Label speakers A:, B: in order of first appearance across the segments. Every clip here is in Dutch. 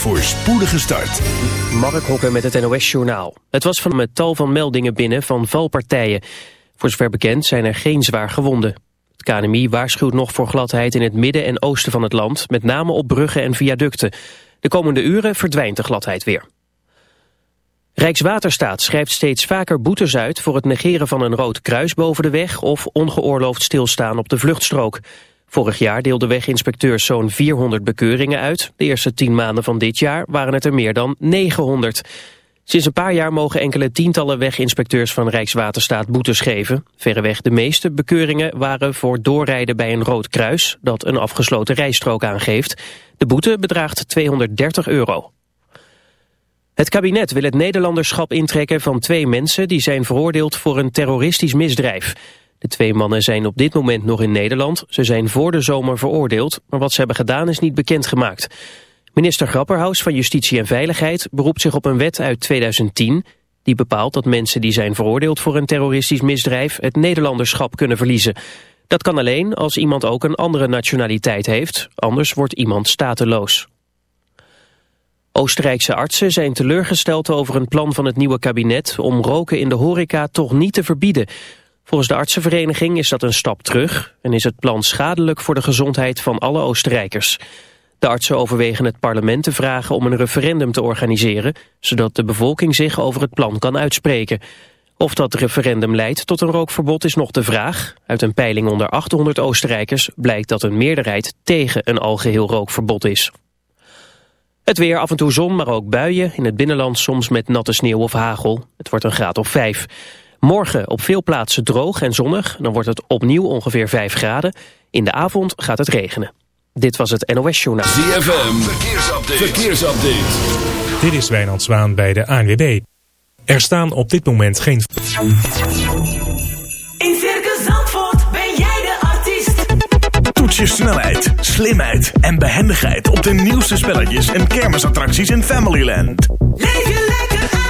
A: voor spoedige start.
B: Mark Hokker met het NOS Journaal. Het was van met tal van meldingen binnen van valpartijen. Voor zover bekend zijn er geen zwaar gewonden. Het KNMI waarschuwt nog voor gladheid in het midden en oosten van het land... met name op bruggen en viaducten. De komende uren verdwijnt de gladheid weer. Rijkswaterstaat schrijft steeds vaker boetes uit... voor het negeren van een rood kruis boven de weg... of ongeoorloofd stilstaan op de vluchtstrook. Vorig jaar deelden weginspecteurs zo'n 400 bekeuringen uit. De eerste tien maanden van dit jaar waren het er meer dan 900. Sinds een paar jaar mogen enkele tientallen weginspecteurs van Rijkswaterstaat boetes geven. Verreweg de meeste bekeuringen waren voor doorrijden bij een rood kruis... dat een afgesloten rijstrook aangeeft. De boete bedraagt 230 euro. Het kabinet wil het Nederlanderschap intrekken van twee mensen... die zijn veroordeeld voor een terroristisch misdrijf... De twee mannen zijn op dit moment nog in Nederland. Ze zijn voor de zomer veroordeeld, maar wat ze hebben gedaan is niet bekendgemaakt. Minister Grapperhaus van Justitie en Veiligheid beroept zich op een wet uit 2010... die bepaalt dat mensen die zijn veroordeeld voor een terroristisch misdrijf... het Nederlanderschap kunnen verliezen. Dat kan alleen als iemand ook een andere nationaliteit heeft, anders wordt iemand stateloos. Oostenrijkse artsen zijn teleurgesteld over een plan van het nieuwe kabinet om roken in de horeca toch niet te verbieden. Volgens de artsenvereniging is dat een stap terug en is het plan schadelijk voor de gezondheid van alle Oostenrijkers. De artsen overwegen het parlement te vragen om een referendum te organiseren, zodat de bevolking zich over het plan kan uitspreken. Of dat referendum leidt tot een rookverbod is nog de vraag. Uit een peiling onder 800 Oostenrijkers blijkt dat een meerderheid tegen een algeheel rookverbod is. Het weer, af en toe zon, maar ook buien. In het binnenland soms met natte sneeuw of hagel. Het wordt een graad of 5. Morgen op veel plaatsen droog en zonnig. Dan wordt het opnieuw ongeveer 5 graden. In de avond gaat het regenen. Dit was het NOS Journaal.
A: ZFM, verkeersupdate. verkeersupdate.
C: Dit is Wijnand Zwaan bij de ANWB. Er staan op dit moment geen...
D: In Circus Zandvoort ben jij de artiest.
A: Toets je snelheid, slimheid en behendigheid op de nieuwste spelletjes en kermisattracties in Familyland.
D: Leef je lekker uit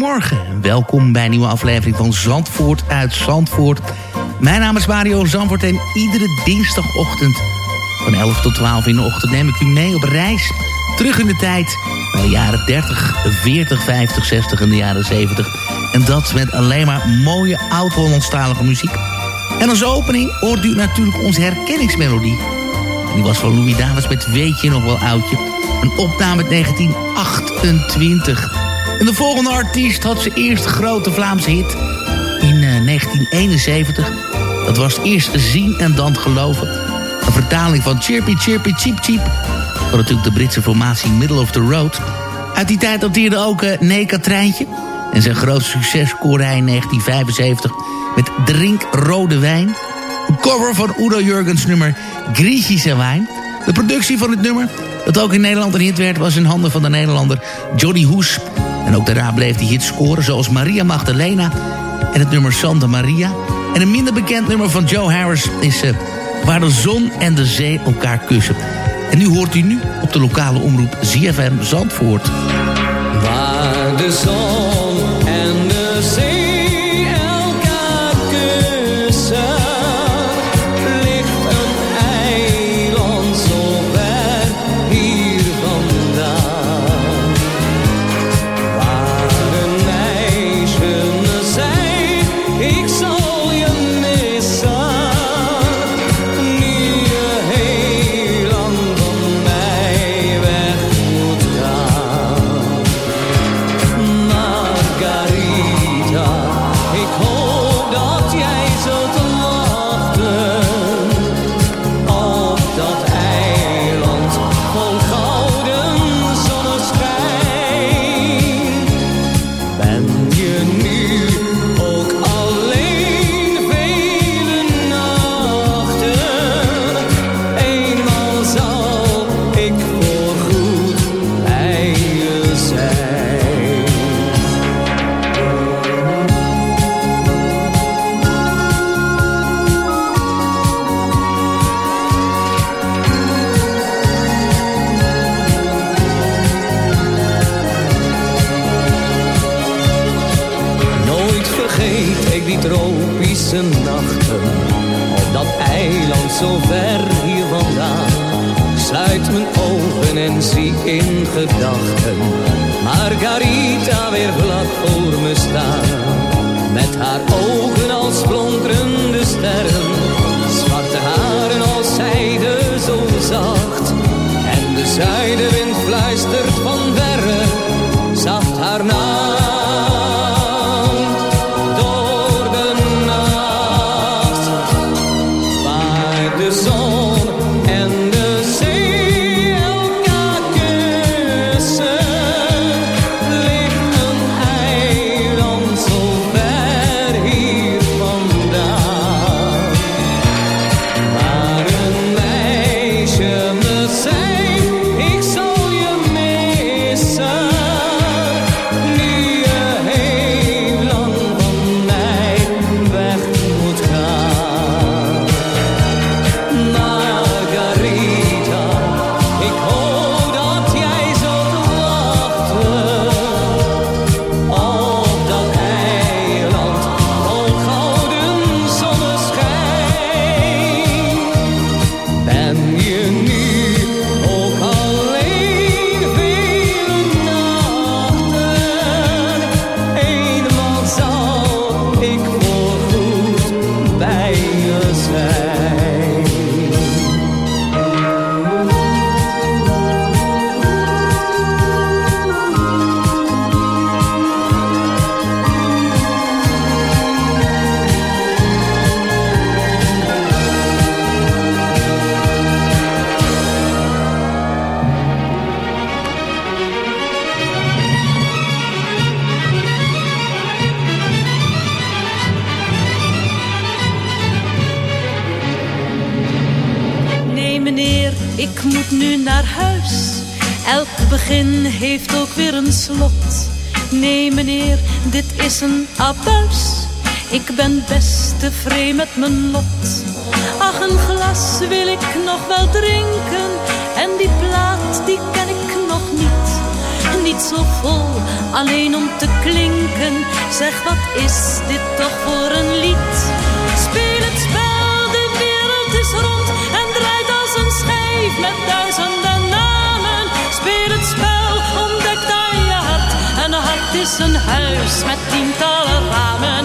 E: Goedemorgen. Welkom bij een nieuwe aflevering van Zandvoort uit Zandvoort. Mijn naam is Mario Zandvoort en iedere dinsdagochtend van 11 tot 12 in de ochtend neem ik u mee op reis. Terug in de tijd naar de jaren 30, 40, 50, 60 en de jaren 70. En dat met alleen maar mooie oud-Hollandstalige muziek. En als opening hoort u natuurlijk onze herkenningsmelodie. En die was van Louis Davis met Weet je nog wel oudje. Een opname uit 1928. En de volgende artiest had zijn eerste grote Vlaamse hit in eh, 1971. Dat was eerst Zien en dan Geloven. Een vertaling van Chirpy Chirpy Cheep Cheep. Van natuurlijk de Britse formatie Middle of the Road. Uit die tijd dateerde ook uh, Neka Treintje. En zijn grootste succes scoorde hij in 1975 met Drink Rode Wijn. Een cover van Udo Jurgens nummer Griechische Wijn. De productie van het nummer, dat ook in Nederland een hit werd... was in handen van de Nederlander Johnny Hoes. En ook daarna bleef die hit scoren, zoals Maria Magdalena... en het nummer Santa Maria. En een minder bekend nummer van Joe Harris is... Uh, Waar de zon en de zee elkaar kussen. En nu hoort u nu op de lokale omroep ZFM Zandvoort.
F: Waar de zon
G: Zeg, wat is dit toch voor een lied? Speel het spel, de wereld is rond en draait als een schijf met duizenden namen. Speel het spel, ontdekt aan je hart. En een hart is een huis met tientallen ramen.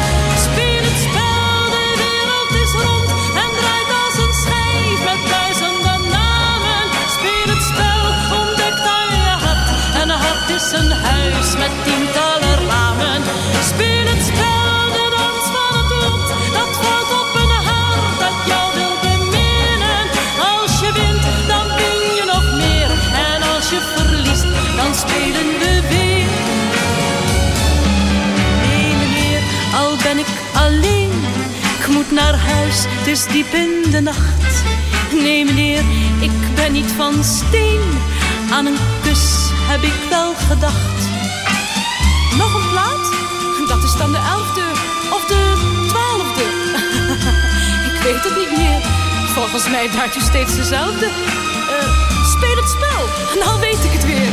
G: Een huis met tientallen ramen. Speel het spel, de dans van het lot, dat valt op een hart dat jou wil beminnen. Als je wint, dan win je nog meer. En als je verliest, dan spelen we weer. Nee meneer, al ben ik alleen. Ik moet naar huis, het is diep in de nacht. Nee meneer, ik ben niet van steen. Aan een kus heb ik wel gedacht. Nog een plaat? Dat is dan de elfde of de twaalfde. ik weet het niet meer. Volgens mij draait u steeds dezelfde. Eh, speel het spel, nou weet ik het weer.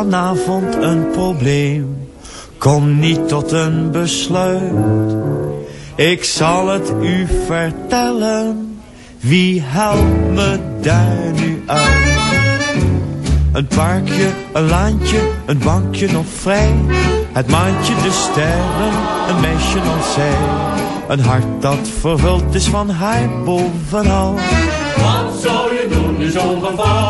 H: Vanavond een probleem, kom niet tot een besluit. Ik zal het u vertellen, wie helpt me daar nu uit? Een parkje, een laantje, een bankje nog vrij. Het maantje, de sterren, een meisje nog zij. Een hart dat vervuld is van haar bovenal.
I: Wat zou je doen in zo'n geval?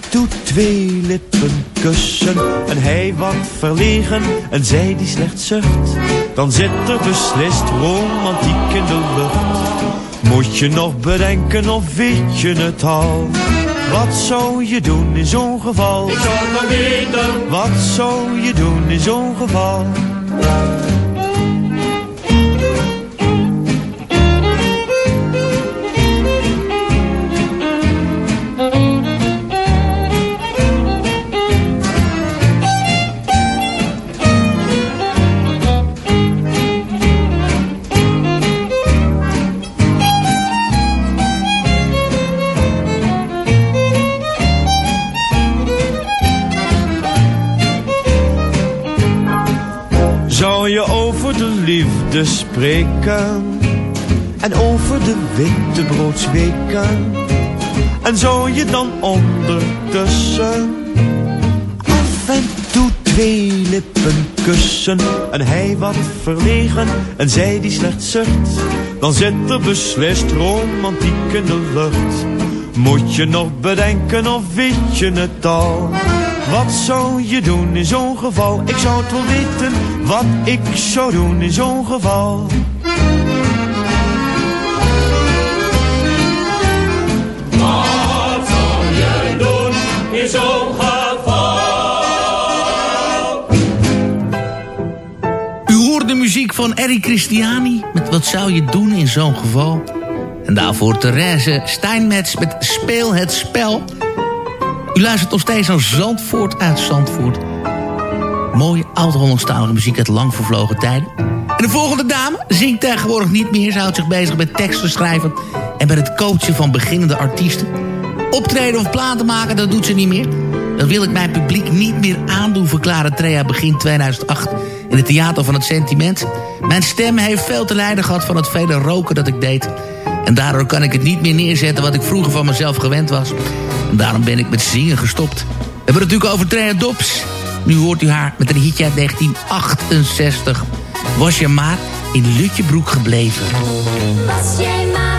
H: toe twee lippen kussen? En hij wat verlegen en zij die slecht zucht, dan zit er beslist romantiek in de lucht. Moet je nog bedenken of weet je het al? Wat zou je doen in zo'n geval?
I: Ik zou het weten.
H: Wat zou je doen in zo'n geval? En over de witte broodsweken? En zou je dan ondertussen af en toe twee lippen kussen? En hij wat verlegen en zij die slecht zucht? Dan zit er beslist romantiek in de lucht. Moet je nog bedenken of weet je het al? Wat zou je doen in zo'n geval? Ik zou het wel weten wat ik zou doen in zo'n geval.
I: Wat zou je doen in zo'n geval?
E: U hoort de muziek van Eric Christiani met Wat zou je doen in zo'n geval? En daarvoor Therese Steinmetz met Speel het spel. U luistert nog steeds naar Zandvoort uit Zandvoort. Mooie oud-Hollandstalige muziek uit lang vervlogen tijden. En de volgende dame zingt tegenwoordig niet meer. Ze houdt zich bezig met teksten schrijven... en met het coachen van beginnende artiesten. Optreden of platen maken, dat doet ze niet meer. Dat wil ik mijn publiek niet meer aandoen, verklaarde Trea begin 2008... in het Theater van het Sentiment. Mijn stem heeft veel te lijden gehad van het vele roken dat ik deed... En daardoor kan ik het niet meer neerzetten wat ik vroeger van mezelf gewend was. Daarom ben ik met zingen gestopt. We hebben het natuurlijk over Trea Dobbs. Nu hoort u haar met een hitje uit 1968. Was je maar in Lutjebroek gebleven.
J: Was jij maar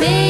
J: dat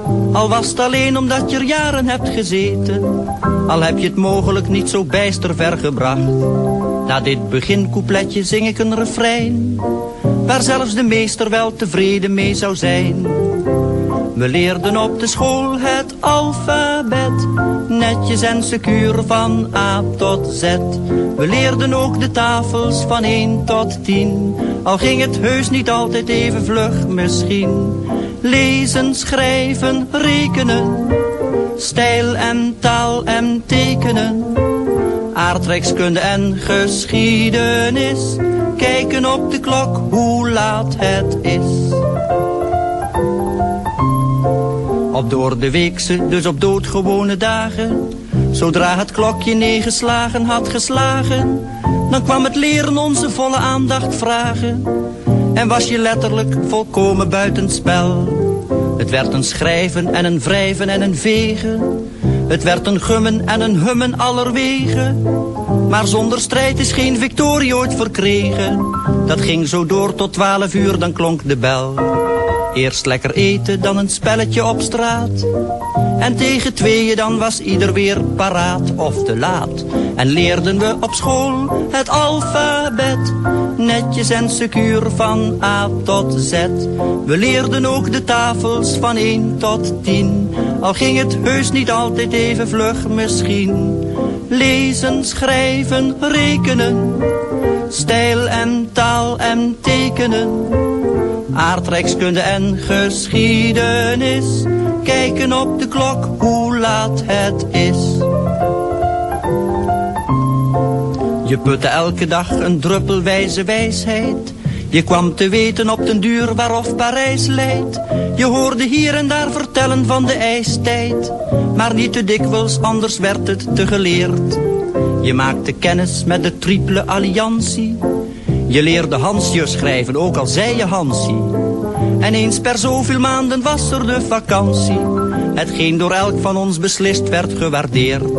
K: Al was het alleen omdat je er jaren hebt gezeten. Al heb je het mogelijk niet zo bijster ver gebracht. Na dit begincoupletje zing ik een refrein. Waar zelfs de meester wel tevreden mee zou zijn. We leerden op de school het alfabet, netjes en secuur van A tot Z. We leerden ook de tafels van 1 tot 10, al ging het heus niet altijd even vlug misschien. Lezen, schrijven, rekenen, stijl en taal en tekenen. Aardrijkskunde en geschiedenis, kijken op de klok hoe laat het is. Op door de weekse, dus op doodgewone dagen. Zodra het klokje negen slagen had geslagen, dan kwam het leren onze volle aandacht vragen. En was je letterlijk volkomen buitenspel. Het werd een schrijven en een wrijven en een vegen. Het werd een gummen en een hummen allerwegen. Maar zonder strijd is geen victorie ooit verkregen. Dat ging zo door tot twaalf uur, dan klonk de bel. Eerst lekker eten, dan een spelletje op straat. En tegen tweeën dan was ieder weer paraat of te laat. En leerden we op school het alfabet. Netjes en secuur van A tot Z. We leerden ook de tafels van 1 tot 10. Al ging het heus niet altijd even vlug misschien. Lezen, schrijven, rekenen. Stijl en taal en tekenen aardrijkskunde en geschiedenis. Kijken op de klok hoe laat het is. Je putte elke dag een druppel wijze wijsheid. Je kwam te weten op den duur waarof Parijs leidt. Je hoorde hier en daar vertellen van de ijstijd. Maar niet te dikwijls, anders werd het te geleerd. Je maakte kennis met de triple alliantie. Je leerde Hansje schrijven, ook al zei je Hansie. En eens per zoveel maanden was er de vakantie. Hetgeen door elk van ons beslist werd gewaardeerd.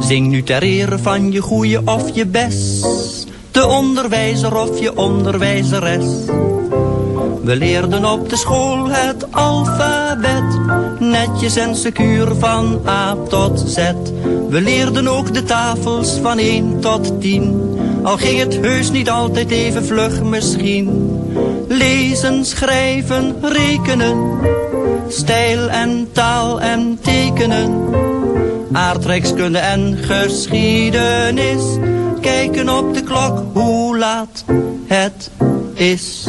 K: Zing nu ter ere van je goeie of je best. De onderwijzer of je onderwijzeres. We leerden op de school het alfabet. Netjes en secuur van A tot Z. We leerden ook de tafels van 1 tot 10. Al ging het heus niet altijd even vlug misschien. Lezen, schrijven, rekenen. Stijl en taal en tekenen. Aardrijkskunde en geschiedenis. Kijken op de klok hoe laat het is.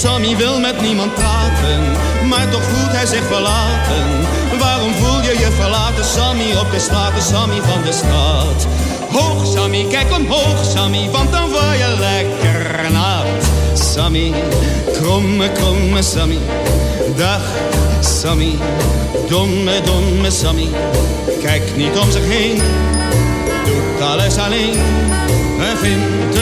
L: Sammy wil met niemand praten, maar toch voelt hij zich verlaten. Waarom voel je je verlaten, Sammy, op de straten, Sammy van de stad? Hoog Sammy, kijk omhoog Sammy, want dan word je lekker nat. Sammy, kromme, kromme Sammy, dag Sammy, domme, domme Sammy. Kijk niet om zich heen, doet alles alleen en vindt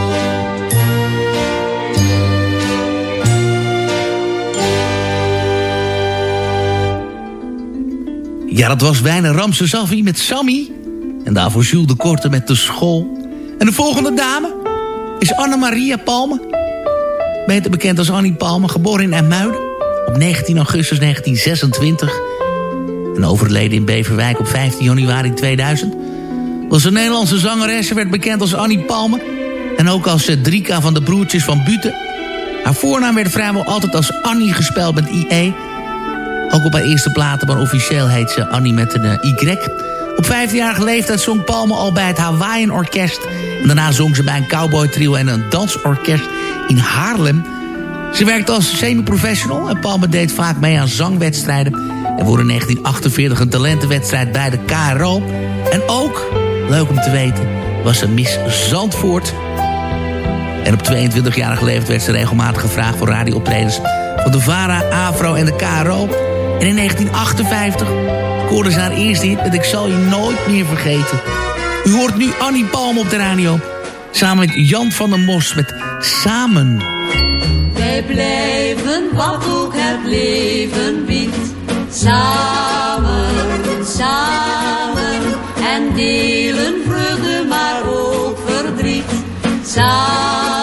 E: Ja, dat was bijna Ramse Zaffi met Sammy. En daarvoor Jules de Korte met de school. En de volgende dame is Anne-Maria Palme. Beter bekend als Annie Palme, geboren in IJmuiden op 19 augustus 1926. En overleden in Beverwijk op 15 januari 2000. Was een Nederlandse zangeres, ze werd bekend als Annie Palme. En ook als uh, Drika van de broertjes van Buten. Haar voornaam werd vrijwel altijd als Annie gespeld met IE... Ook op haar eerste platen, maar officieel heet ze Annie met een uh, Y. Op vijfjarige leeftijd zong Palme al bij het Hawaiian Orkest. En daarna zong ze bij een cowboy trio en een dansorkest in Haarlem. Ze werkte als semi-professional en Palme deed vaak mee aan zangwedstrijden. Er wordt in 1948 een talentenwedstrijd bij de KRO. En ook, leuk om te weten, was ze Miss Zandvoort. En op 22-jarige leeftijd werd ze regelmatig gevraagd voor radiooptredens van de VARA, AVRO en de KRO. En in 1958 scoorde ze haar eerste hit met Ik zal je nooit meer vergeten. U hoort nu Annie Palm op de radio. Samen met Jan van der Mos met Samen.
M: Wij blijven wat ook het leven biedt. Samen, samen. En delen vreugde maar ook verdriet. Samen,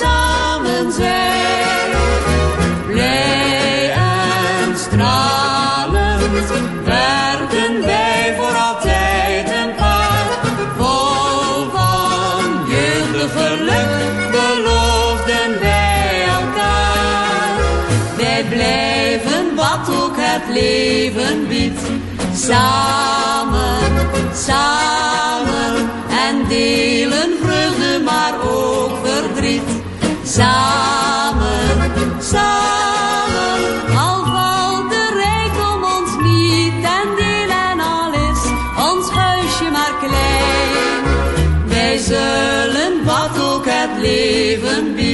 M: samen zijn. Blij en stralend werden wij voor altijd een paar. Vol van jeugdig geluk beloofden wij elkaar. Wij blijven wat ook het leven biedt. Samen, samen en delen vreugde maar ook verdriet. Samen, samen, al valt de rijkdom ons niet ten deel en al is ons huisje maar klein. Wij zullen wat ook het leven biedt,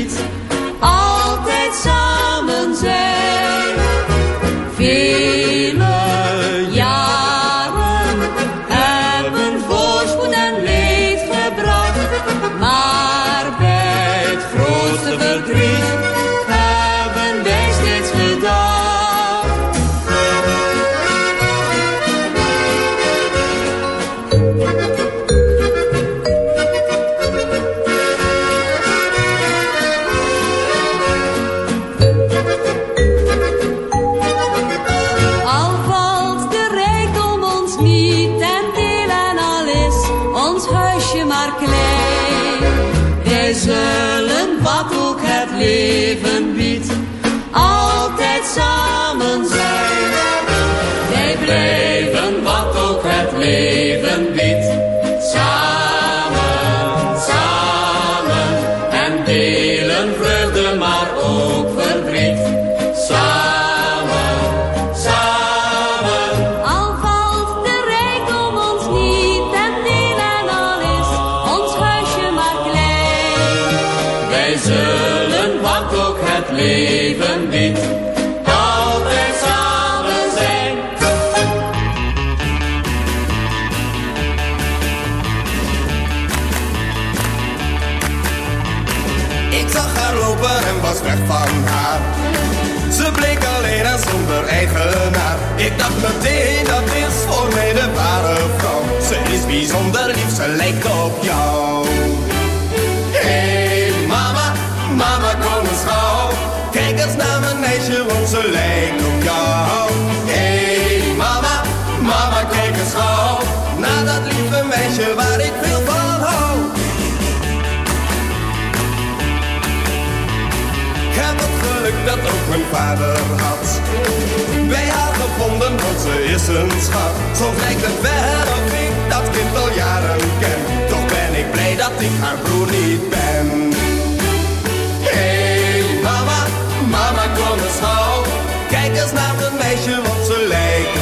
N: meisje waar ik veel van hou. dat ook mijn vader had. Bij haar gevonden, want ze is een schat. Zo lijkt het wel of ik dat kind al jaren ken. Toch ben ik blij dat ik haar broer niet ben. Hey mama, mama kom eens gauw. Kijk eens naar het meisje, want ze lijkt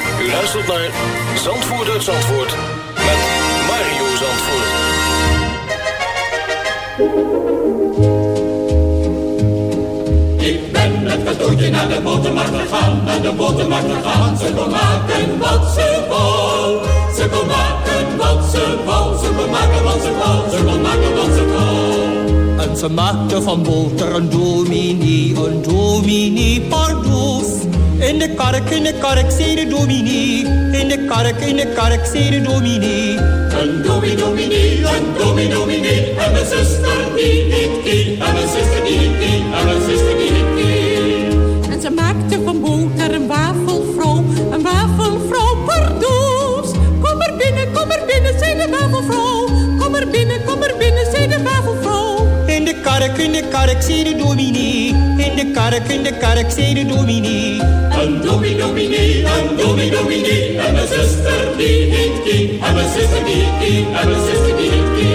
O: U luistert naar Zandvoort uit Zandvoort met Mario Zandvoort.
I: Ik ben met cadeautje naar de botermarkt gegaan, naar de botermarkt gegaan. Ze kon maken wat ze wou. Ze kon maken wat ze wou. Ze kon maken wat ze wou. Ze kon maken wat ze wou.
P: En ze maakte van boter een dominee, een dominee pardoes. In de kark, in kark, zei de dominee. In de kark, in de kark, zei de dominee.
I: Een dominee, dominee, een dominee, dominee. En mijn zuster die niet die. En mijn zuster die niet die. En mijn zuster die niet die.
Q: En ze maakte van boter een wafelvrouw, een wafelvrouw pardoes. Kom er binnen, kom er binnen, zei de wafelvrouw. Kom er binnen,
P: kark, in de kark, zei de dominee. In de kark, in de kark, zei de dominee.
I: Een dominee, dominee, een dominee, dominee. En mijn zuster die niet die. En mijn zuster die die. En mijn zuster die niet die.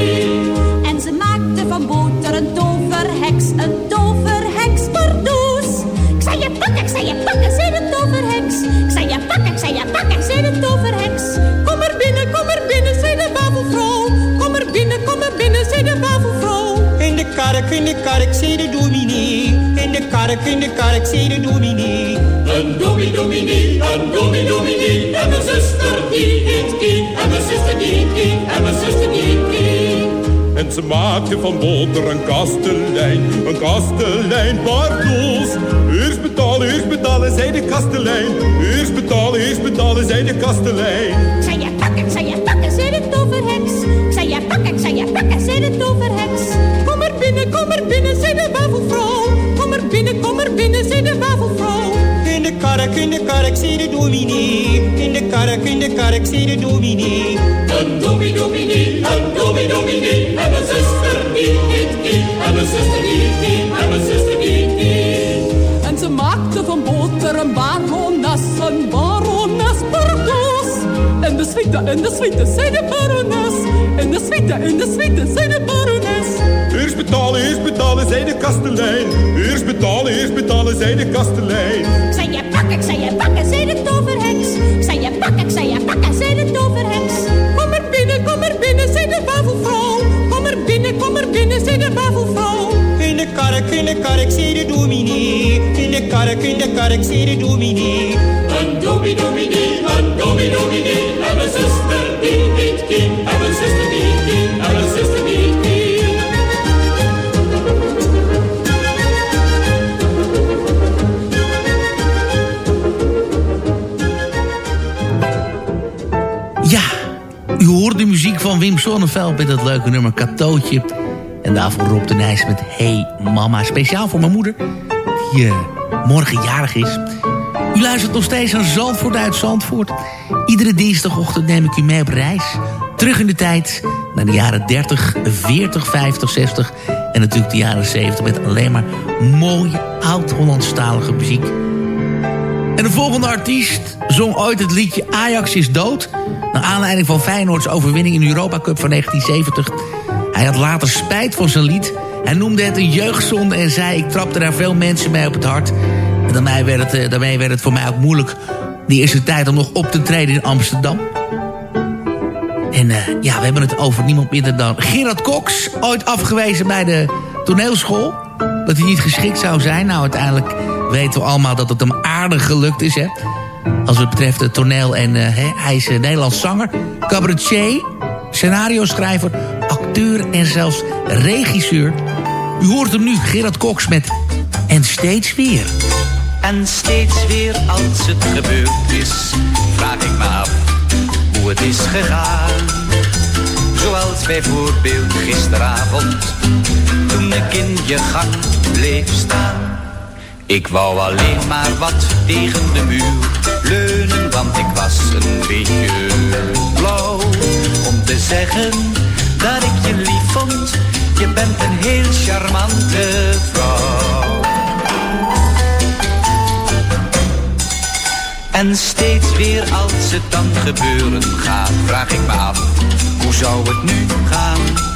P: Kark, in de kark, zei de dominee. In de kark, in de kark, zei de dominee.
I: Een dominee, dominee, een dominee, dominee. En mijn zuster die niet die. En mijn zuster die die. En mijn zuster die niet die.
R: En ze maakte van boter een kastelein, een kastelein, pardoes. Eerst betalen, eerst betalen, zei de kastelein. Eerst betalen, eerst betalen, zei de kastelein.
Q: Zei je pakken, zei je wafelvrouw. Kom er binnen, kom er binnen, zei de wafelvrouw.
P: In de kark, in de kark, zei de dominee. In de kark, in de kark, zei de dominee.
I: Een dominee, dominee, een dominee, dominee. En mijn zuster die niet die. En mijn zuster die niet die. En mijn zuster die niet die.
Q: En ze maakte van boter een barones, een barones pardoes. En de suite, en de suite, zei de barones. En de suite, en de suite, zei de barones.
R: Eerst betalen, eerst betalen, zei de kastelein. Eerst betalen, eerst betalen, zei de kastelein.
Q: Ik zei je pakken, ik zei je pakken, zei de toverheks. Ik zei je pakken, ik zei je pakken, zei de toverheks. Kom er binnen, kom er binnen, zei de wafelvrouw. Kom er binnen, kom er binnen, zei de wafelvrouw.
P: In de kark, in de kark, zei de dominee. In de kark, in de kark, zei de dominee.
I: Een dominee, dominee, een dominee, dominee. En
E: van Wim Sonneveld met het leuke nummer Katootje. En daarvoor Rob de Nijs met Hey Mama. Speciaal voor mijn moeder, die uh, morgen jarig is. U luistert nog steeds aan Zandvoort uit Zandvoort. Iedere dinsdagochtend neem ik u mee op reis. Terug in de tijd naar de jaren 30, 40, 50, 60... en natuurlijk de jaren 70 met alleen maar mooie oud-Hollandstalige muziek. En de volgende artiest zong ooit het liedje Ajax is dood... naar aanleiding van Feyenoords overwinning in de Europa Cup van 1970. Hij had later spijt van zijn lied. Hij noemde het een jeugdzonde en zei... ik trapte daar veel mensen mee op het hart. En daarmee werd het, eh, daarmee werd het voor mij ook moeilijk... die eerste tijd om nog op te treden in Amsterdam. En uh, ja, we hebben het over niemand minder dan Gerard Cox. Ooit afgewezen bij de toneelschool. Dat hij niet geschikt zou zijn. Nou, uiteindelijk weten we allemaal dat het hem aardig gelukt is, hè. Als het betreft het toneel en uh, hij is een Nederlands zanger, cabaretier, scenario-schrijver, acteur en zelfs regisseur. U hoort hem nu, Gerard Cox met En steeds weer.
S: En steeds weer als het gebeurd is, vraag ik me af hoe het is gegaan. Zoals bijvoorbeeld gisteravond, toen ik in je gang bleef staan. Ik wou alleen maar wat tegen de muur leunen, want ik was een beetje blauw. Om te zeggen dat ik je lief vond, je bent een heel charmante vrouw. En steeds weer als het dan gebeuren gaat, vraag ik me af, hoe zou het nu gaan?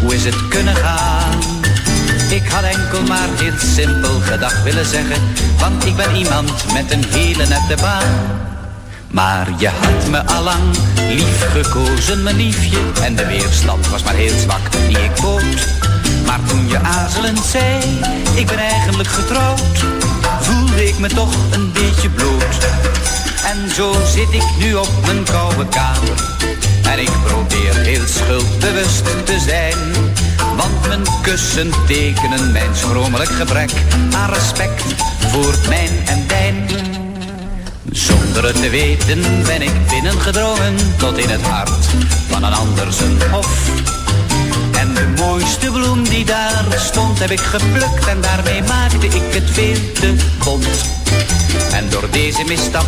S: hoe is het kunnen gaan? Ik had enkel maar heel simpel gedag willen zeggen, want ik ben iemand met een hele nette baan. Maar je had me allang lief gekozen, mijn liefje, en de weerstand was maar heel zwak die ik bood. Maar toen je aarzelend zei, ik ben eigenlijk getrouwd, ik me toch een beetje bloot. En zo zit ik nu op mijn koude kamer. En ik probeer heel schuldbewust te zijn. Want mijn kussen tekenen mijn schromelijk gebrek aan respect voor mijn en dijn. Zonder het te weten ben ik binnengedrongen tot in het hart van een ander zijn hof. En de mooiste bloem die daar stond heb ik geplukt en daarmee maakte ik het veel te bont. En door deze misstap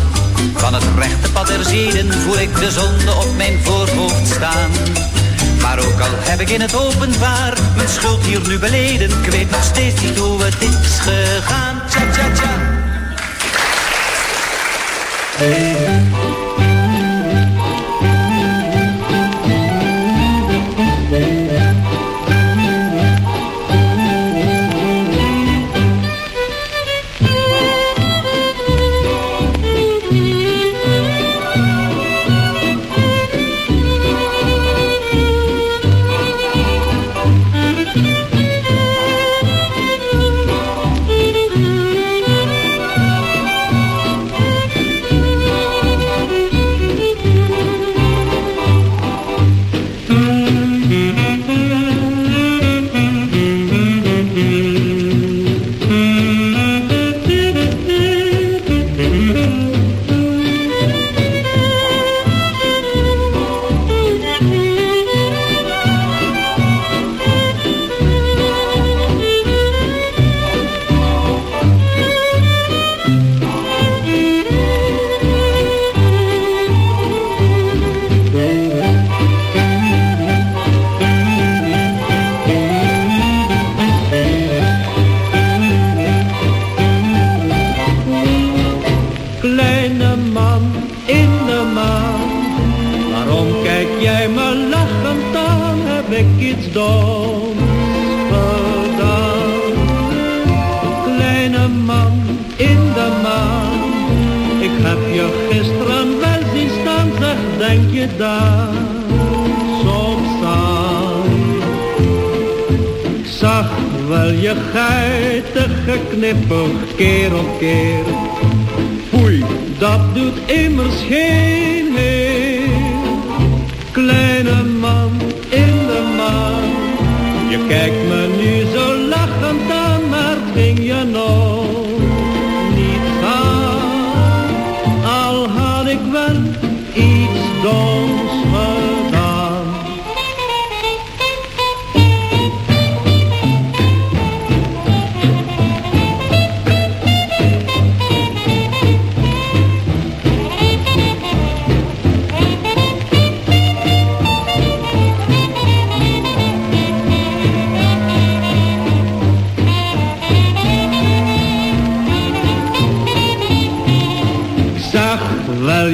S: van het rechte pad zeden voel ik de zonde op mijn voorhoofd staan. Maar ook al heb ik in het openbaar mijn schuld hier nu beleden, ik weet nog steeds niet hoe het is gegaan. Tja, tja, tja.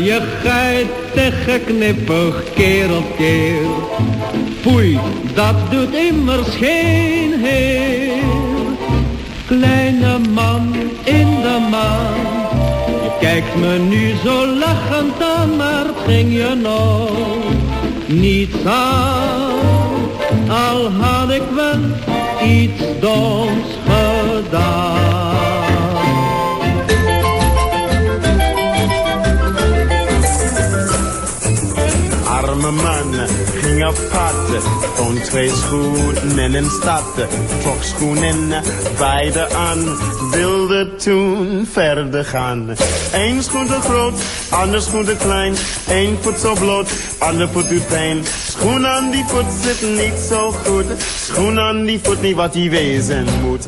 T: Je geiten geknippig keer op keer. Foei, dat doet immers geen heer. Kleine man in de maan, je kijkt me nu zo lachend aan, maar het ging je nog niets aan. Al had ik wel iets doms gedaan.
U: Arme man ging op pad, vond twee schoenen een stad. Schoenen beide aan, wilde toen verder gaan. Eén schoen te groot, ander schoen te klein. Eén voet zo bloot, ander voet doet pijn. Schoen aan die voet zit niet zo goed. Schoen aan die voet niet wat die wezen moet.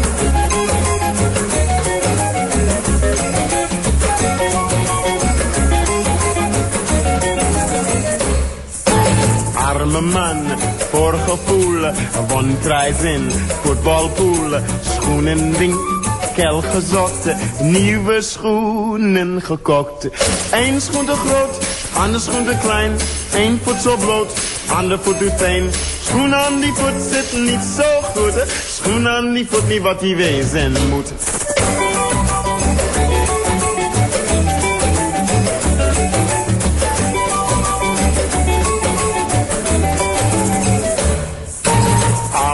U: Arme man, voor gevoel, won in voetbalpool. Schoenen winkel gezocht, nieuwe schoenen gekocht. Eén schoen te groot, ander schoen te klein. Eén voet zo bloot, ander voet doet pijn. Schoen aan die voet zit niet zo goed. Schoen aan die voet niet wat die wezen moet.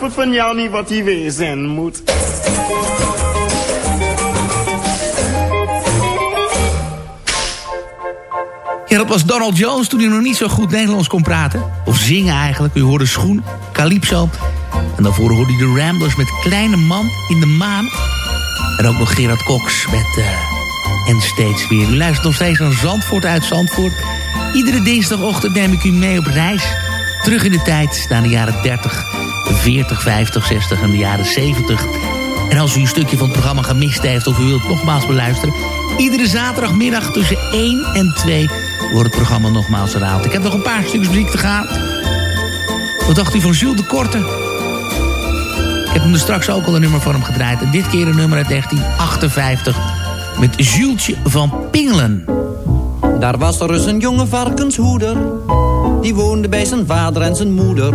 U: Voet van jou niet wat die wezen moet.
E: Ja, dat was Donald Jones toen hij nog niet zo goed Nederlands kon praten. Of zingen eigenlijk. U hoorde Schoen, Calypso. En daarvoor hoorde je de Ramblers met Kleine Man in de Maan. En ook nog Gerard Cox met... eh, en steeds weer. U luistert nog steeds naar Zandvoort uit Zandvoort. Iedere dinsdagochtend neem ik u mee op reis. Terug in de tijd naar de jaren 30, 40, 50, 60 en de jaren 70. En als u een stukje van het programma gemist heeft of u wilt nogmaals beluisteren... iedere zaterdagmiddag tussen 1 en 2 wordt het programma nogmaals herhaald. Ik heb nog een paar stukjes muziek te gaan. Wat dacht u van Jules de Korte? Ik heb hem er straks ook al een nummer van hem gedraaid. En dit keer een nummer uit 1958 met Julesje van Pingelen.
K: Daar was er eens een jonge varkenshoeder. Die woonde bij zijn vader en zijn moeder.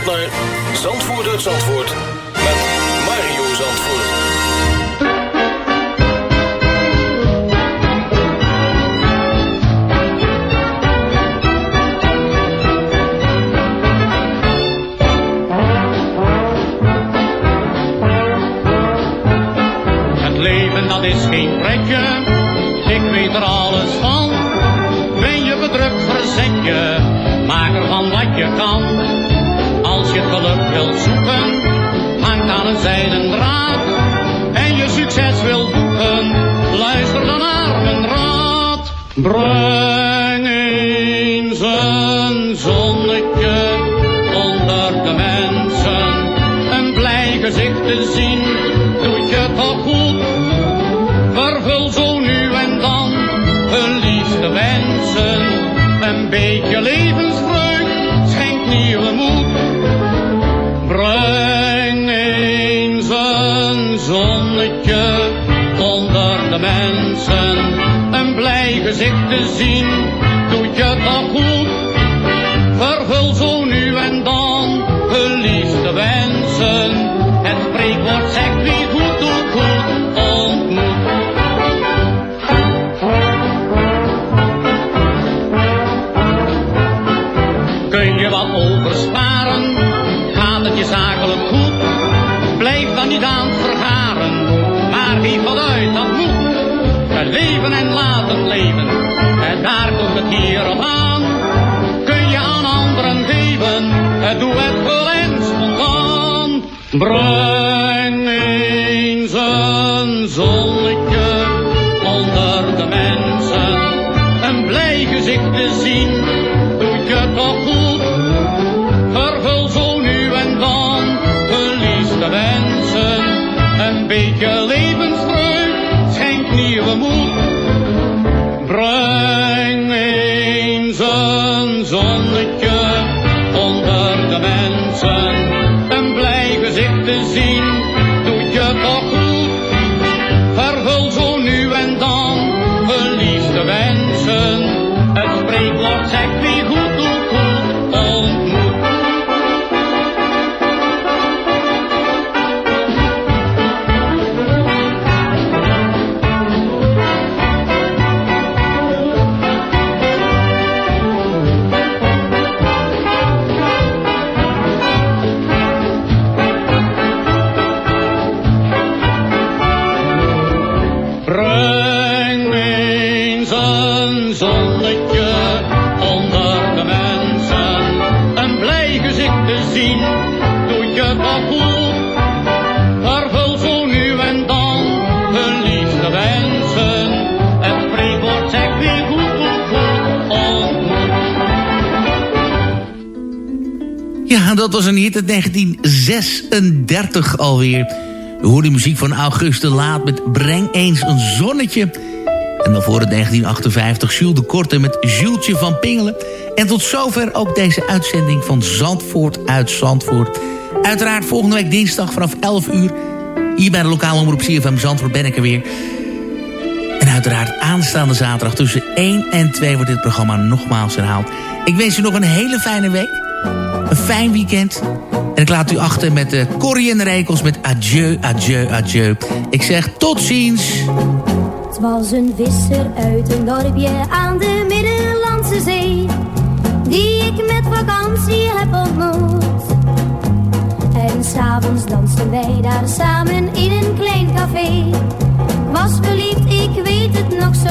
O: naar Zandvoort Zandvoort met Mario Zandvoort.
V: Het leven dat is geen pretje, ik weet er alles van. Ben je bedrukt, verzet je, maak ervan wat je kan. Als je geluk wilt zoeken, hangt aan een zijden draad. En je succes wilt boeken, luister dan naar mijn raad. Breng eens een zonnetje onder de mensen. Een blij gezicht te zien, doet je toch goed. Vervul zo nu en dan hun liefste wensen. Een beetje levensvreugd de mensen. Een blij gezicht te zien, en laten leven, en daar komt het hier op aan. Kun je aan anderen geven, het doe het spontaan. Breng
E: Nou, dat was een hit uit 1936 alweer. We hoorden muziek van Auguste Laat met Breng eens een zonnetje. En dan voor het 1958 Jules de Korte met Jultje van Pingelen. En tot zover ook deze uitzending van Zandvoort uit Zandvoort. Uiteraard volgende week dinsdag vanaf 11 uur... hier bij de lokale omroep CFM Zandvoort ben ik er weer... En uiteraard aanstaande zaterdag tussen 1 en 2 wordt dit programma nogmaals herhaald. Ik wens u nog een hele fijne week een fijn weekend. En ik laat u achter met de Corrie en Rekels met adieu, adieu, adieu. Ik zeg tot ziens.
J: Het was een visser uit een dorpje aan de Middellandse Zee. Die ik met vakantie heb ontmoet. En s'avonds dansten wij daar samen in een klein café. Was verliefd, ik weet het nog zo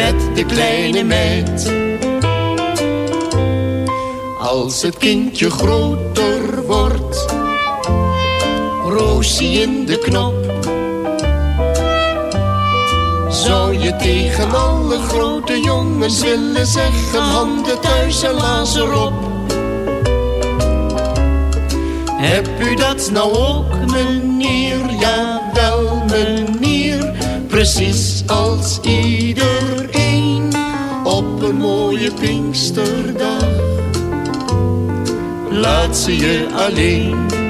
W: Met de kleine meid. Als het kindje groter wordt. Roosie in de knop. Zou je tegen alle grote jongens willen zeggen Handen thuis en lazer op Heb u dat nou ook meneer? Ja wel meneer Precies als iedereen Op een mooie Pinksterdag. Laat ze je alleen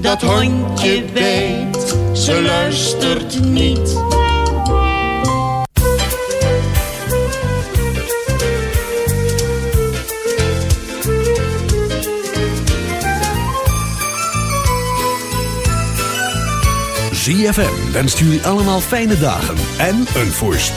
W: dat hondje bijt, ze luistert niet.
A: ZFM wenst jullie allemaal fijne dagen en een voorstel.